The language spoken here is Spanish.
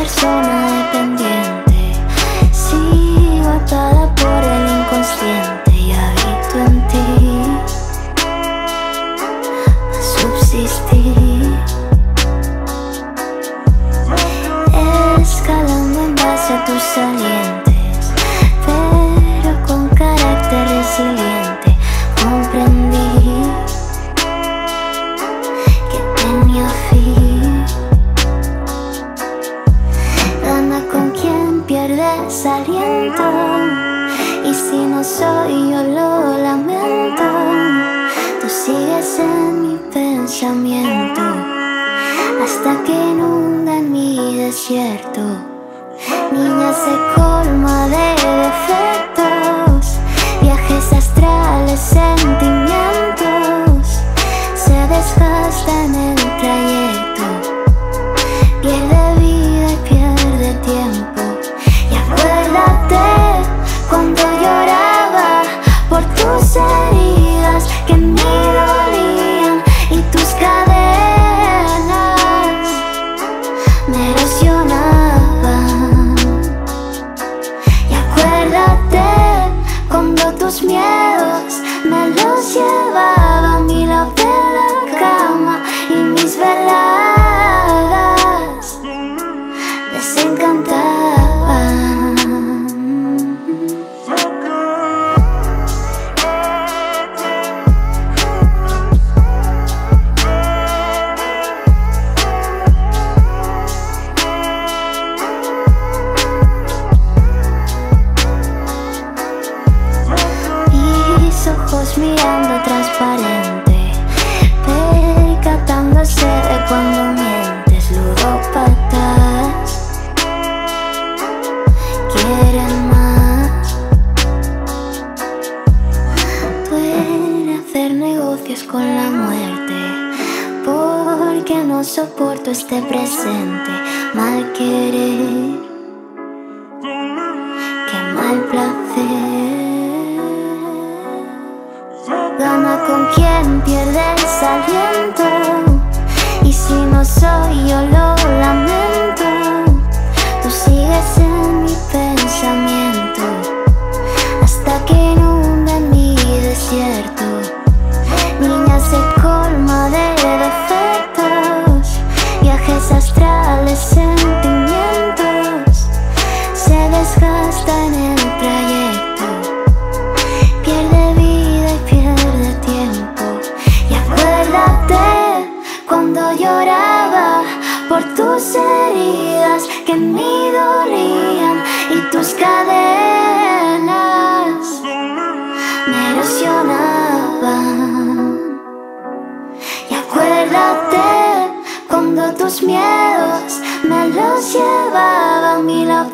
persona pierdes aliento. Y si no soy yo, lo lamento. Tú sigues en mi pensamiento hasta que inunda en mi desierto. Niña se colma de defectos, viajes astrales, heridas que me dolían y tus cadenas me erosionaban. Y acuérdate cuando tus miedos mirando transparente, percatándose de cuando mientes, ludópatas quieren más. Pueden hacer negocios con la muerte, porque no soporto este presente, mal querer, qué mal placer. Por tus heridas que me dolían y tus cadenas me erosionaban. Y acuérdate cuando tus miedos me los llevaban de la